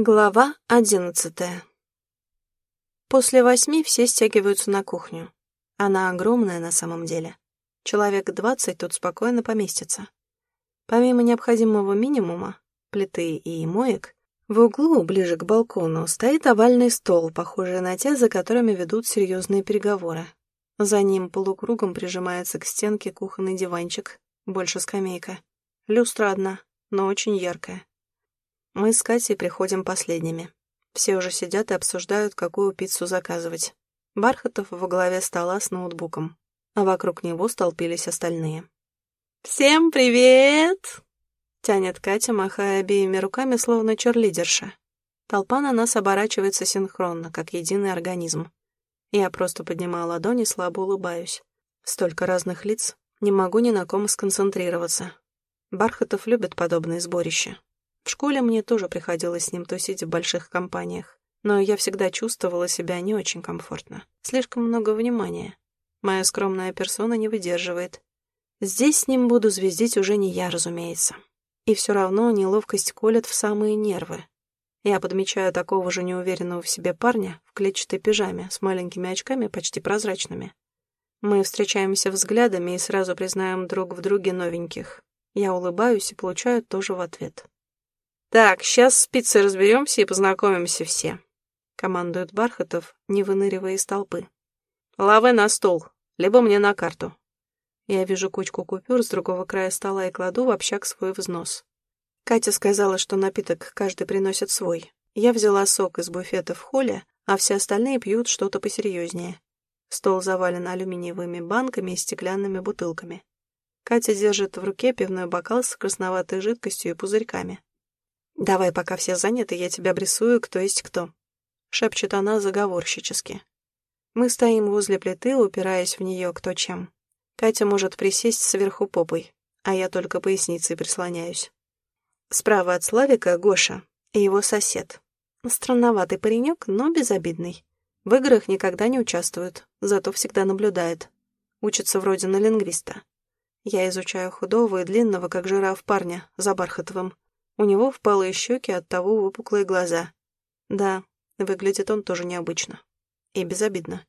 Глава одиннадцатая После восьми все стягиваются на кухню. Она огромная на самом деле. Человек двадцать тут спокойно поместится. Помимо необходимого минимума, плиты и моек, в углу, ближе к балкону, стоит овальный стол, похожий на те, за которыми ведут серьезные переговоры. За ним полукругом прижимается к стенке кухонный диванчик, больше скамейка. Люстра одна, но очень яркая. Мы с Катей приходим последними. Все уже сидят и обсуждают, какую пиццу заказывать. Бархатов во главе стола с ноутбуком, а вокруг него столпились остальные. «Всем привет!» — тянет Катя, махая обеими руками, словно черлидерша. Толпа на нас оборачивается синхронно, как единый организм. Я просто поднимаю ладони, слабо улыбаюсь. Столько разных лиц, не могу ни на ком сконцентрироваться. Бархатов любит подобные сборища. В школе мне тоже приходилось с ним тусить в больших компаниях, но я всегда чувствовала себя не очень комфортно. Слишком много внимания. Моя скромная персона не выдерживает. Здесь с ним буду звездить уже не я, разумеется. И все равно неловкость колет в самые нервы. Я подмечаю такого же неуверенного в себе парня в клетчатой пижаме с маленькими очками, почти прозрачными. Мы встречаемся взглядами и сразу признаем друг в друге новеньких. Я улыбаюсь и получаю тоже в ответ. «Так, сейчас с пиццей разберемся и познакомимся все», — командует Бархатов, не выныривая из толпы. «Лавы на стол, либо мне на карту». Я вижу кучку купюр с другого края стола и кладу в общак свой взнос. Катя сказала, что напиток каждый приносит свой. Я взяла сок из буфета в холле, а все остальные пьют что-то посерьезнее. Стол завален алюминиевыми банками и стеклянными бутылками. Катя держит в руке пивной бокал с красноватой жидкостью и пузырьками. «Давай, пока все заняты, я тебя обрисую, кто есть кто», — шепчет она заговорщически. Мы стоим возле плиты, упираясь в нее кто чем. Катя может присесть сверху попой, а я только поясницей прислоняюсь. Справа от Славика Гоша и его сосед. Странноватый паренек, но безобидный. В играх никогда не участвует, зато всегда наблюдает. Учится вроде на лингвиста. Я изучаю худого и длинного, как жираф парня, за Бархатовым. У него впалые щеки, оттого выпуклые глаза. Да, выглядит он тоже необычно. И безобидно.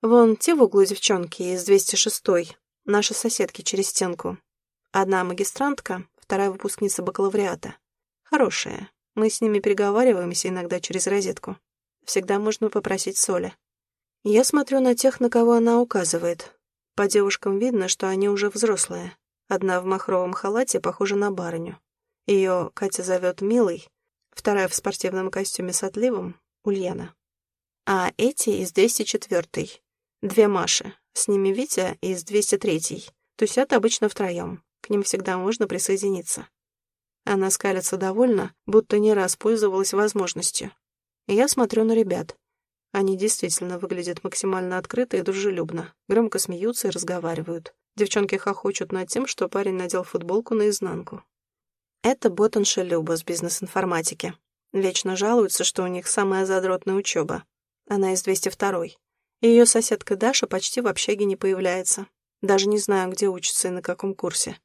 Вон те в углу девчонки из 206-й, наши соседки через стенку. Одна магистрантка, вторая выпускница бакалавриата. Хорошая. Мы с ними переговариваемся иногда через розетку. Всегда можно попросить соли. Я смотрю на тех, на кого она указывает. По девушкам видно, что они уже взрослые. Одна в махровом халате похожа на барыню. Ее Катя зовет Милой, вторая в спортивном костюме с отливом — Ульяна. А эти из 204-й. Две Маши, с ними Витя из 203-й. Тусят обычно втроем, к ним всегда можно присоединиться. Она скалится довольно, будто не раз пользовалась возможностью. Я смотрю на ребят. Они действительно выглядят максимально открыто и дружелюбно, громко смеются и разговаривают. Девчонки хохочут над тем, что парень надел футболку наизнанку. Это ботанша Люба с бизнес-информатики. Вечно жалуется, что у них самая задротная учеба. Она из 202-й. Ее соседка Даша почти в общаге не появляется. Даже не знаю, где учится и на каком курсе.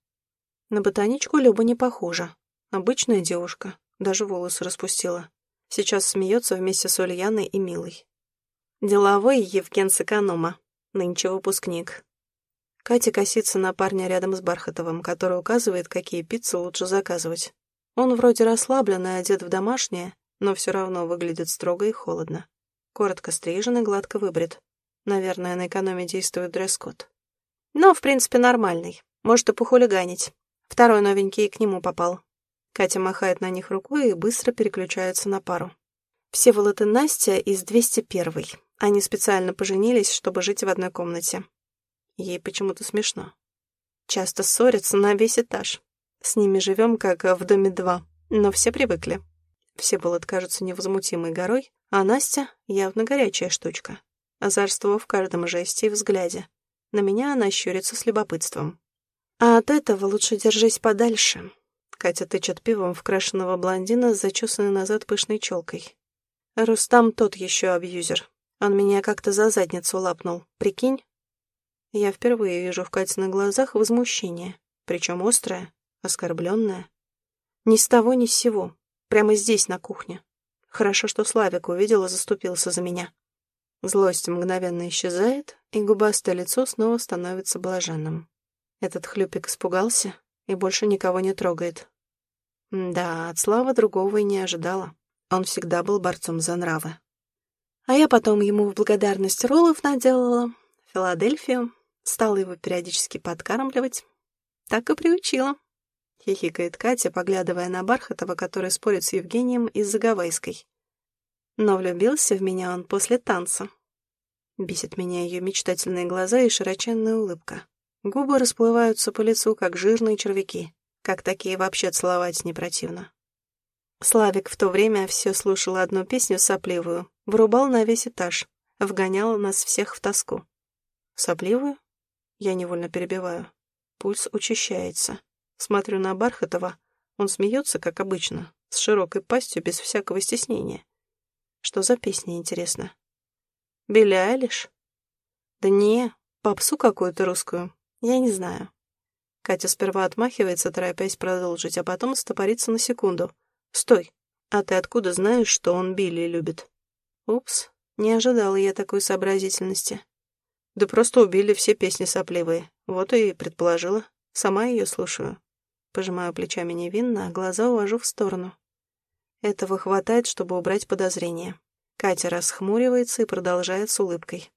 На ботаничку Люба не похожа. Обычная девушка, даже волосы распустила. Сейчас смеется вместе с Ульяной и Милой. Деловой Евген с эконома. Нынче выпускник. Катя косится на парня рядом с Бархатовым, который указывает, какие пиццы лучше заказывать. Он вроде расслабленный, одет в домашнее, но все равно выглядит строго и холодно. Коротко стрижен и гладко выбрит. Наверное, на экономе действует дресс-код. Но, в принципе, нормальный. Может и похулиганить. Второй новенький к нему попал. Катя махает на них рукой и быстро переключается на пару. Всеволод и Настя из 201-й. Они специально поженились, чтобы жить в одной комнате. Ей почему-то смешно. Часто ссорятся на весь этаж. С ними живем, как в доме два, но все привыкли. Все Всеволод кажется невозмутимой горой, а Настя явно горячая штучка. Озорство в каждом жесте и взгляде. На меня она щурится с любопытством. А от этого лучше держись подальше. Катя тычет пивом в крашеного блондина с зачесанной назад пышной челкой. Рустам тот еще абьюзер. Он меня как-то за задницу лапнул. Прикинь? Я впервые вижу в Катиных глазах возмущение, причем острое, оскорбленное. Ни с того, ни с сего, прямо здесь, на кухне. Хорошо, что Славик увидел и заступился за меня. Злость мгновенно исчезает, и губастое лицо снова становится блаженным. Этот хлюпик испугался и больше никого не трогает. Да, от Славы другого и не ожидала. Он всегда был борцом за нравы. А я потом ему в благодарность роллов наделала, Филадельфию, стала его периодически подкармливать. Так и приучила. — хихикает Катя, поглядывая на Бархатова, который спорит с Евгением из-за Гавайской. Но влюбился в меня он после танца. Бесит меня ее мечтательные глаза и широченная улыбка. Губы расплываются по лицу, как жирные червяки. Как такие вообще целовать не противно. Славик в то время все слушал одну песню сопливую, врубал на весь этаж, вгонял нас всех в тоску. Сопливую? Я невольно перебиваю. Пульс учащается. Смотрю на Бархатова. Он смеется, как обычно, с широкой пастью, без всякого стеснения. Что за песня, интересно? Билли Айлиш? Да не, попсу какую-то русскую. Я не знаю. Катя сперва отмахивается, торопясь продолжить, а потом стопорится на секунду. «Стой! А ты откуда знаешь, что он Билли любит?» «Упс, не ожидала я такой сообразительности». «Да просто убили все песни сопливые. Вот и предположила. Сама ее слушаю. Пожимаю плечами невинно, а глаза увожу в сторону. Этого хватает, чтобы убрать подозрения. Катя расхмуривается и продолжает с улыбкой.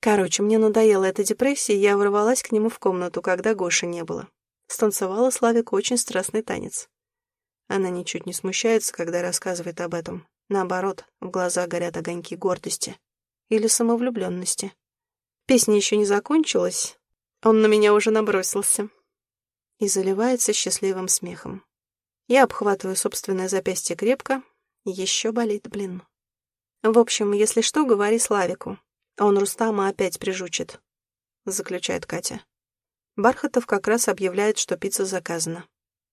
Короче, мне надоела эта депрессия, и я ворвалась к нему в комнату, когда Гоши не было. Станцевала Славик очень страстный танец. Она ничуть не смущается, когда рассказывает об этом. Наоборот, в глазах горят огоньки гордости. Или самовлюбленности. Песня еще не закончилась. Он на меня уже набросился и заливается счастливым смехом. Я обхватываю собственное запястье крепко. Еще болит, блин. В общем, если что, говори Славику. Он Рустама опять прижучит, заключает Катя. Бархатов как раз объявляет, что пицца заказана.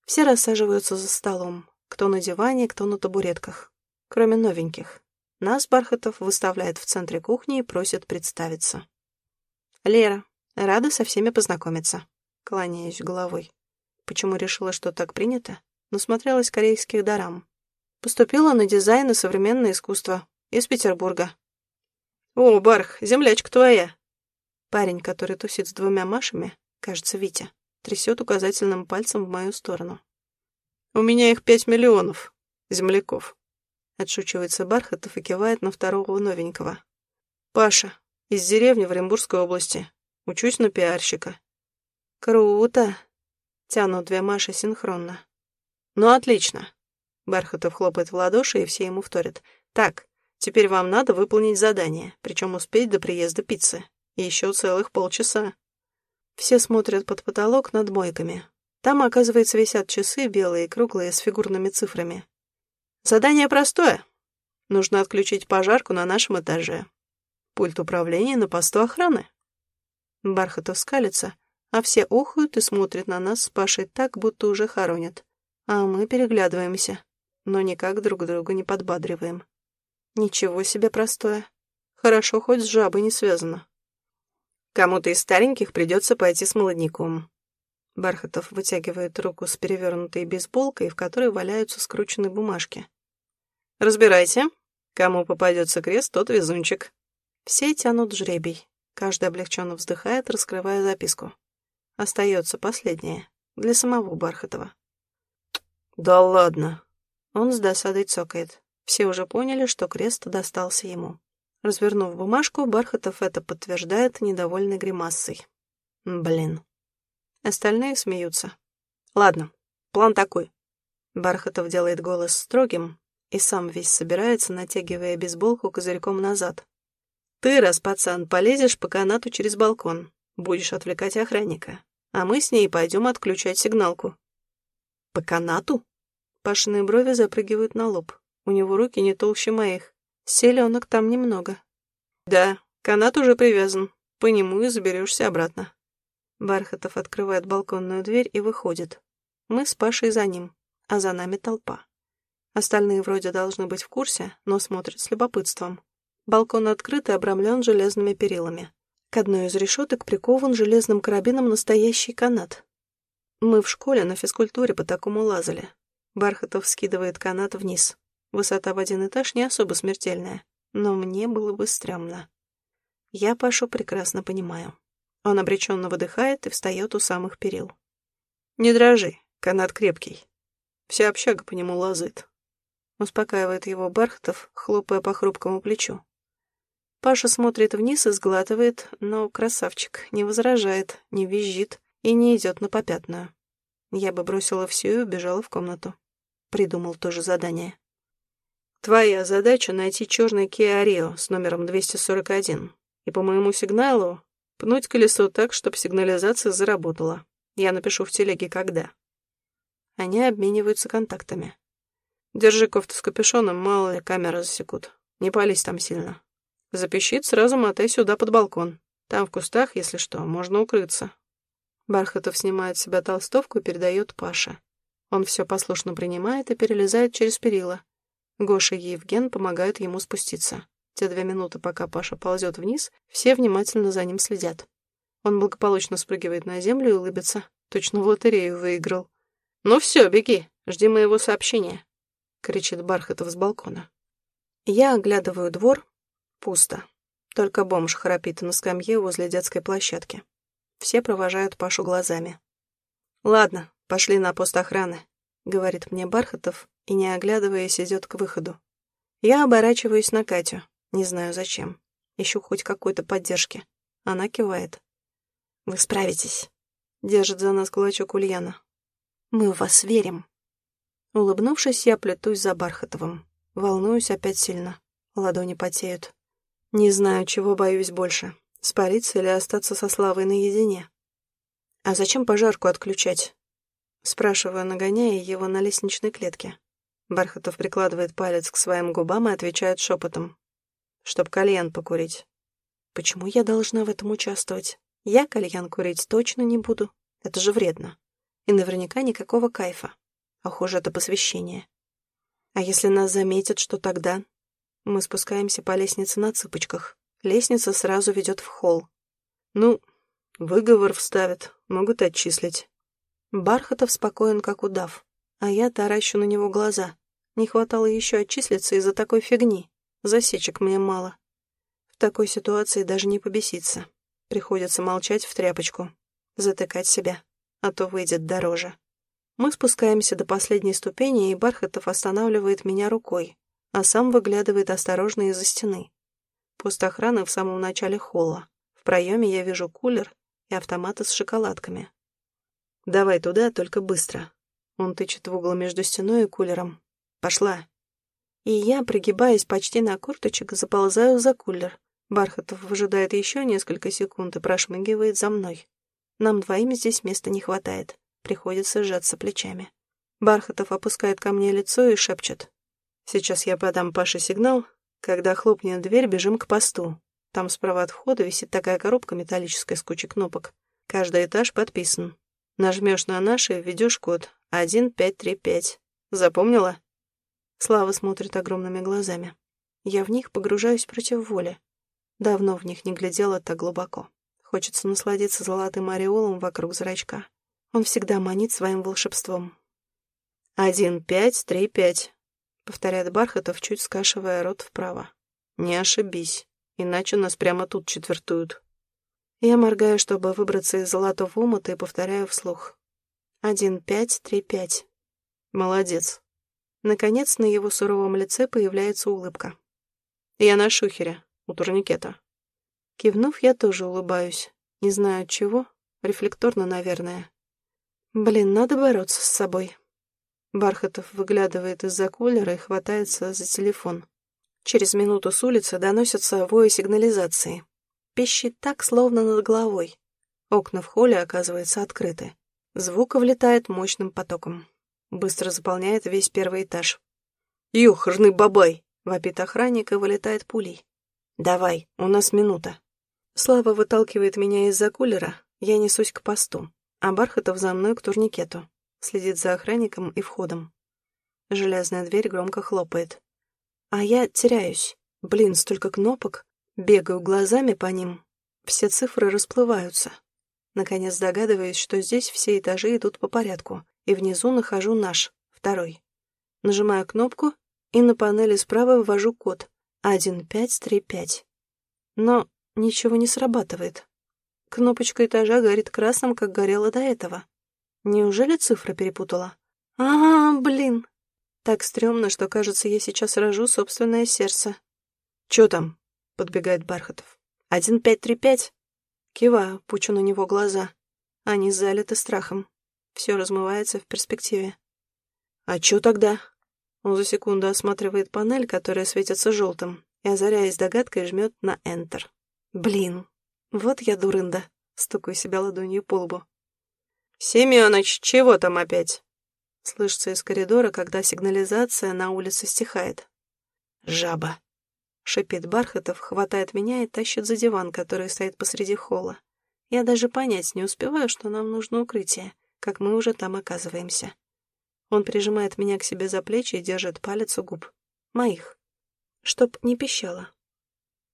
Все рассаживаются за столом. Кто на диване, кто на табуретках. Кроме новеньких. Нас Бархатов выставляет в центре кухни и просит представиться. «Лера, рада со всеми познакомиться», — кланяюсь головой. Почему решила, что так принято? Насмотрелась корейских дарам. Поступила на дизайн и современное искусство. Из Петербурга. «О, Барх, землячка твоя!» Парень, который тусит с двумя Машами, кажется, Витя, трясет указательным пальцем в мою сторону. «У меня их пять миллионов, земляков», — отшучивается Бархатов и кивает на второго новенького. «Паша, из деревни в Оренбургской области. Учусь на пиарщика». «Круто!» Тянут две Маши синхронно. «Ну, отлично!» Бархатов хлопает в ладоши, и все ему вторят. «Так, теперь вам надо выполнить задание, причем успеть до приезда пиццы. И еще целых полчаса». Все смотрят под потолок над мойками. Там, оказывается, висят часы белые, круглые, с фигурными цифрами. Задание простое. Нужно отключить пожарку на нашем этаже. Пульт управления на посту охраны. Бархатов скалится, а все охают и смотрят на нас с Пашей так, будто уже хоронят. А мы переглядываемся, но никак друг друга не подбадриваем. Ничего себе простое. Хорошо, хоть с жабой не связано. Кому-то из стареньких придется пойти с молодняком. Бархатов вытягивает руку с перевернутой бейсболкой, в которой валяются скрученные бумажки. «Разбирайте. Кому попадется крест, тот везунчик». Все тянут жребий. Каждый облегченно вздыхает, раскрывая записку. Остается последнее. Для самого Бархатова. «Да ладно!» Он с досадой цокает. Все уже поняли, что крест достался ему. Развернув бумажку, Бархатов это подтверждает недовольной гримасой. Блин. Остальные смеются. Ладно, план такой. Бархатов делает голос строгим и сам весь собирается, натягивая бейсболку козырьком назад. Ты, раз пацан, полезешь по канату через балкон. Будешь отвлекать охранника а мы с ней пойдем отключать сигналку. По канату? Пашиные брови запрыгивают на лоб. У него руки не толще моих. Селенок там немного. Да, канат уже привязан. По нему и заберешься обратно. Бархатов открывает балконную дверь и выходит. Мы с Пашей за ним, а за нами толпа. Остальные вроде должны быть в курсе, но смотрят с любопытством. Балкон открыт и обрамлен железными перилами. К одной из решеток прикован железным карабином настоящий канат. Мы в школе на физкультуре по такому лазали. Бархатов скидывает канат вниз. Высота в один этаж не особо смертельная, но мне было бы стрёмно. Я Пашу прекрасно понимаю. Он обреченно выдыхает и встает у самых перил. «Не дрожи, канат крепкий. Вся общага по нему лазает». Успокаивает его Бархатов, хлопая по хрупкому плечу. Паша смотрит вниз и сглатывает, но красавчик не возражает, не визжит и не идет на попятную. Я бы бросила все и убежала в комнату. Придумал тоже задание. Твоя задача — найти черный Kia с номером 241. И по моему сигналу пнуть колесо так, чтобы сигнализация заработала. Я напишу в телеге когда. Они обмениваются контактами. Держи кофту с капюшоном, мало ли камеры засекут. Не пались там сильно. Запищит, сразу мотай сюда под балкон. Там в кустах, если что, можно укрыться. Бархатов снимает с себя толстовку и передает Паше. Он все послушно принимает и перелезает через перила. Гоша и Евген помогают ему спуститься. Те две минуты, пока Паша ползет вниз, все внимательно за ним следят. Он благополучно спрыгивает на землю и улыбится. Точно в лотерею выиграл. «Ну все, беги, жди моего сообщения», — кричит Бархатов с балкона. Я оглядываю двор, Пусто. Только бомж храпит на скамье возле детской площадки. Все провожают Пашу глазами. «Ладно, пошли на пост охраны», — говорит мне Бархатов и, не оглядываясь, идет к выходу. Я оборачиваюсь на Катю, не знаю зачем. Ищу хоть какой-то поддержки. Она кивает. «Вы справитесь», — держит за нас кулачок Ульяна. «Мы в вас верим». Улыбнувшись, я плетусь за Бархатовым. Волнуюсь опять сильно. Ладони потеют. Не знаю, чего боюсь больше. Спалиться или остаться со Славой наедине. «А зачем пожарку отключать?» Спрашиваю, нагоняя его на лестничной клетке. Бархатов прикладывает палец к своим губам и отвечает шепотом. «Чтоб кальян покурить». «Почему я должна в этом участвовать? Я кальян курить точно не буду. Это же вредно. И наверняка никакого кайфа. А хуже это посвящение. А если нас заметят, что тогда? Мы спускаемся по лестнице на цыпочках. Лестница сразу ведет в холл. Ну, выговор вставят, могут отчислить. Бархатов спокоен, как удав, а я таращу на него глаза. Не хватало еще отчислиться из-за такой фигни. Засечек мне мало. В такой ситуации даже не побеситься. Приходится молчать в тряпочку, затыкать себя, а то выйдет дороже. Мы спускаемся до последней ступени, и Бархатов останавливает меня рукой, а сам выглядывает осторожно из-за стены. Пост охраны в самом начале холла. В проеме я вижу кулер и автоматы с шоколадками. «Давай туда, только быстро». Он тычет в угол между стеной и кулером. «Пошла». И я, пригибаясь почти на курточек, заползаю за кулер. Бархатов выжидает еще несколько секунд и прошмыгивает за мной. Нам двоим здесь места не хватает. Приходится сжаться плечами. Бархатов опускает ко мне лицо и шепчет. Сейчас я подам Паше сигнал. Когда хлопнет дверь, бежим к посту. Там справа от входа висит такая коробка металлическая с кучей кнопок. Каждый этаж подписан. Нажмешь на наш и введешь код 1535. Запомнила? Слава смотрит огромными глазами. Я в них погружаюсь против воли. Давно в них не глядела так глубоко. Хочется насладиться золотым ореолом вокруг зрачка. Он всегда манит своим волшебством. «Один, пять, три, пять», повторяет Бархатов, чуть скашивая рот вправо. «Не ошибись, иначе нас прямо тут четвертуют». Я моргаю, чтобы выбраться из золотого омута, и повторяю вслух. «Один, пять, три, пять». «Молодец». Наконец на его суровом лице появляется улыбка. «Я на шухере, у турникета». Кивнув, я тоже улыбаюсь. Не знаю чего, рефлекторно, наверное. Блин, надо бороться с собой. Бархатов выглядывает из-за кулера и хватается за телефон. Через минуту с улицы доносятся вои сигнализации. Пищит так, словно над головой. Окна в холле, оказывается, открыты. Звук влетает мощным потоком. Быстро заполняет весь первый этаж. «Юхрный бабай!» — вопит охранник и вылетает пулей. «Давай, у нас минута». Слава выталкивает меня из-за кулера, я несусь к посту, а Бархатов за мной к турникету следит за охранником и входом. Железная дверь громко хлопает. А я теряюсь. Блин, столько кнопок. Бегаю глазами по ним. Все цифры расплываются. Наконец догадываюсь, что здесь все этажи идут по порядку, и внизу нахожу наш, второй. Нажимаю кнопку, и на панели справа ввожу код 1535. Но ничего не срабатывает. Кнопочка этажа горит красным, как горела до этого. Неужели цифры перепутала? А, блин. Так стрёмно, что, кажется, я сейчас рожу собственное сердце. «Чё там?» — подбегает Бархатов. «Один пять три пять?» Киваю, пучу на него глаза. Они залиты страхом. Все размывается в перспективе. «А чё тогда?» Он за секунду осматривает панель, которая светится желтым, и, озаряясь догадкой, жмет на Enter. «Блин, вот я дурында!» — стукаю себя ладонью по лбу. «Семёныч, чего там опять?» Слышится из коридора, когда сигнализация на улице стихает. «Жаба!» — шипит Бархатов, хватает меня и тащит за диван, который стоит посреди холла. Я даже понять не успеваю, что нам нужно укрытие, как мы уже там оказываемся. Он прижимает меня к себе за плечи и держит палец у губ. Моих. Чтоб не пищало.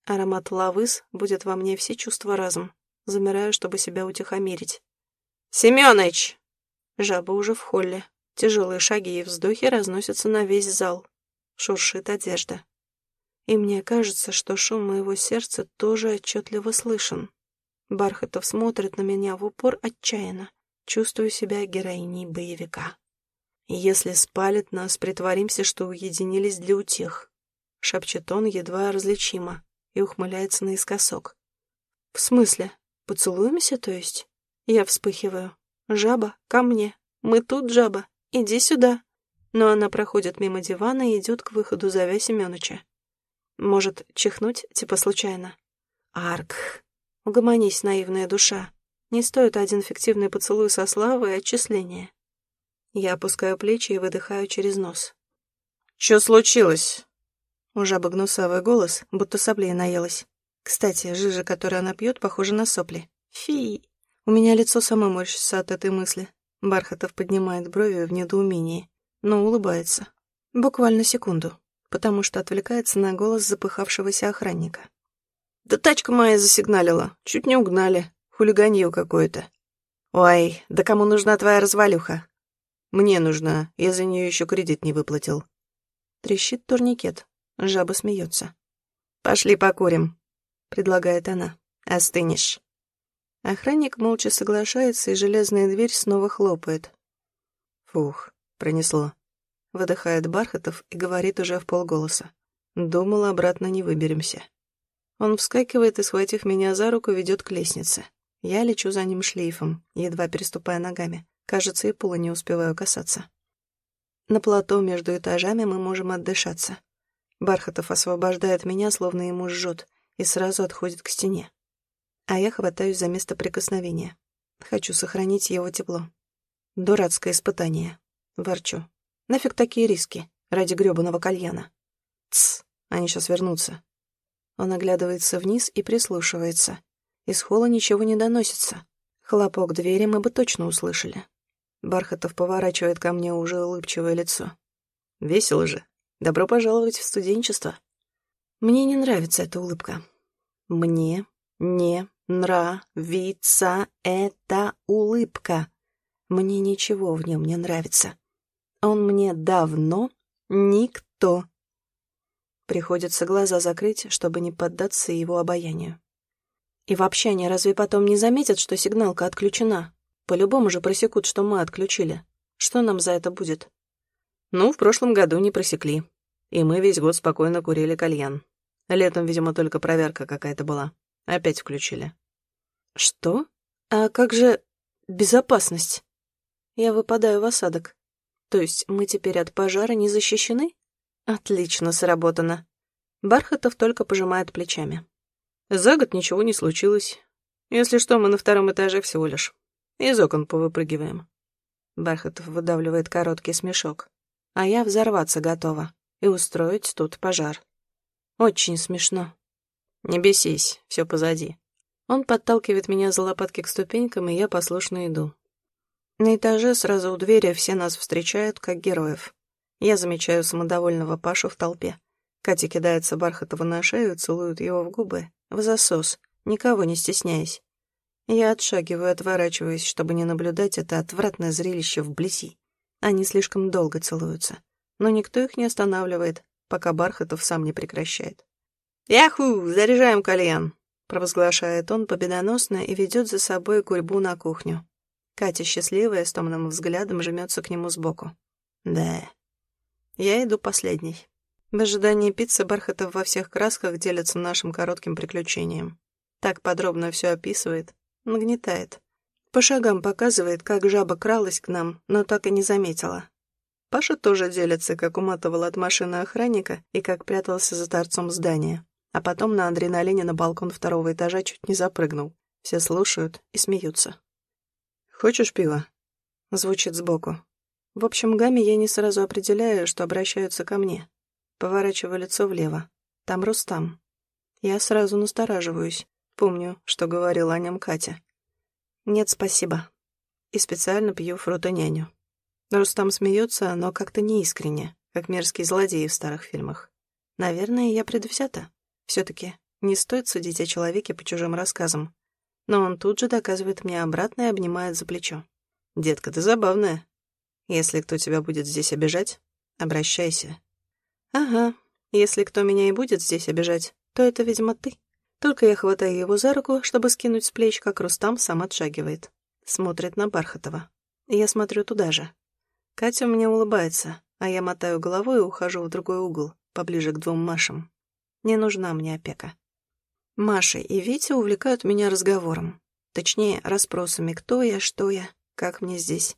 Аромат лавыс будет во мне все чувства разом. Замираю, чтобы себя утихомирить. «Семёныч!» Жаба уже в холле. Тяжелые шаги и вздохи разносятся на весь зал. Шуршит одежда. И мне кажется, что шум моего сердца тоже отчетливо слышен. Бархатов смотрит на меня в упор отчаянно. Чувствую себя героиней боевика. «Если спалит нас, притворимся, что уединились для утех», — шепчет он едва различимо и ухмыляется наискосок. «В смысле? Поцелуемся, то есть?» Я вспыхиваю. «Жаба, ко мне. Мы тут, жаба. Иди сюда». Но она проходит мимо дивана и идет к выходу, зовя Семёныча. Может, чихнуть, типа случайно? Арк. Угомонись, наивная душа. Не стоит один фиктивный поцелуй со славой и отчисления. Я опускаю плечи и выдыхаю через нос. «Чё случилось?» У жабы гнусавый голос, будто соплей наелась. Кстати, жижа, которую она пьет, похожа на сопли. Фи! У меня лицо само морщится от этой мысли. Бархатов поднимает брови в недоумении, но улыбается. Буквально секунду, потому что отвлекается на голос запыхавшегося охранника. «Да тачка моя засигналила, чуть не угнали. Хулиганье какое-то». «Ой, да кому нужна твоя развалюха?» «Мне нужна, я за нее еще кредит не выплатил». Трещит турникет, жаба смеется. «Пошли покурим», — предлагает она. «Остынешь». Охранник молча соглашается, и железная дверь снова хлопает. «Фух, пронесло». Выдыхает Бархатов и говорит уже в полголоса. «Думал, обратно не выберемся». Он вскакивает и, схватив меня за руку, ведет к лестнице. Я лечу за ним шлейфом, едва переступая ногами. Кажется, и пола не успеваю касаться. На плато между этажами мы можем отдышаться. Бархатов освобождает меня, словно ему жжет, и сразу отходит к стене а я хватаюсь за место прикосновения. Хочу сохранить его тепло. Дурацкое испытание. Ворчу. Нафиг такие риски ради грёбаного кальяна? Тсс, они сейчас вернутся. Он оглядывается вниз и прислушивается. Из холла ничего не доносится. Хлопок двери мы бы точно услышали. Бархатов поворачивает ко мне уже улыбчивое лицо. Весело же. Добро пожаловать в студенчество. Мне не нравится эта улыбка. Мне не нравится эта улыбка. Мне ничего в нем не нравится. Он мне давно никто. Приходится глаза закрыть, чтобы не поддаться его обаянию. И вообще они разве потом не заметят, что сигналка отключена? По-любому же просекут, что мы отключили. Что нам за это будет? Ну, в прошлом году не просекли. И мы весь год спокойно курили кальян. Летом, видимо, только проверка какая-то была. Опять включили. Что? А как же безопасность? Я выпадаю в осадок. То есть мы теперь от пожара не защищены? Отлично сработано. Бархатов только пожимает плечами. За год ничего не случилось. Если что, мы на втором этаже всего лишь. Из окон повыпрыгиваем. Бархатов выдавливает короткий смешок. А я взорваться готова и устроить тут пожар. Очень смешно. «Не бесись, все позади». Он подталкивает меня за лопатки к ступенькам, и я послушно иду. На этаже сразу у двери все нас встречают, как героев. Я замечаю самодовольного Пашу в толпе. Катя кидается Бархатова на шею, целует его в губы, в засос, никого не стесняясь. Я отшагиваю, отворачиваясь, чтобы не наблюдать это отвратное зрелище вблизи. Они слишком долго целуются. Но никто их не останавливает, пока Бархатов сам не прекращает. «Яху! Заряжаем кальян!» — провозглашает он победоносно и ведет за собой гурьбу на кухню. Катя, счастливая, с томным взглядом жмется к нему сбоку. «Да». Я иду последней. В ожидании пиццы Бархатов во всех красках делится нашим коротким приключением. Так подробно все описывает, нагнетает. По шагам показывает, как жаба кралась к нам, но так и не заметила. Паша тоже делится, как уматывал от машины охранника и как прятался за торцом здания. А потом на адреналине на балкон второго этажа чуть не запрыгнул. Все слушают и смеются. «Хочешь пива?» Звучит сбоку. В общем гамме я не сразу определяю, что обращаются ко мне. Поворачиваю лицо влево. Там Рустам. Я сразу настораживаюсь. Помню, что говорила о нем Катя. «Нет, спасибо». И специально пью фрутоняню. Рустам смеется, но как-то неискренне, как мерзкие злодеи в старых фильмах. Наверное, я предвзята. Все-таки не стоит судить о человеке по чужим рассказам. Но он тут же доказывает мне обратно и обнимает за плечо. «Детка, ты забавная. Если кто тебя будет здесь обижать, обращайся». «Ага, если кто меня и будет здесь обижать, то это, видимо, ты». Только я хватаю его за руку, чтобы скинуть с плеч, как Рустам сам отшагивает. Смотрит на Бархатова. Я смотрю туда же. Катя мне улыбается, а я мотаю головой и ухожу в другой угол, поближе к двум Машам. Не нужна мне опека. Маша и Витя увлекают меня разговором. Точнее, расспросами, кто я, что я, как мне здесь.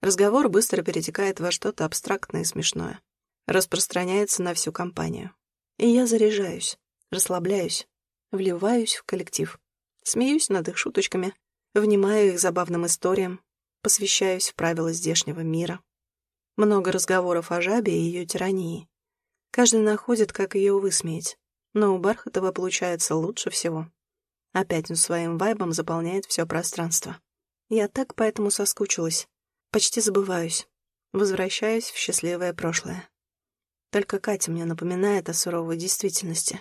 Разговор быстро перетекает во что-то абстрактное и смешное. Распространяется на всю компанию. И я заряжаюсь, расслабляюсь, вливаюсь в коллектив. Смеюсь над их шуточками, внимаю их забавным историям, посвящаюсь в правила здешнего мира. Много разговоров о жабе и ее тирании. Каждый находит, как ее высмеять. Но у Бархатова получается лучше всего. Опять он своим вайбом заполняет все пространство. Я так поэтому соскучилась. Почти забываюсь. Возвращаюсь в счастливое прошлое. Только Катя мне напоминает о суровой действительности.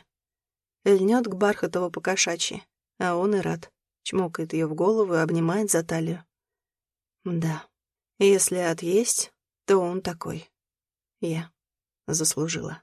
Льнет к Бархатову по кошачьи, а он и рад. Чмокает ее в голову и обнимает за талию. Да, если отъесть, то он такой. Я заслужила.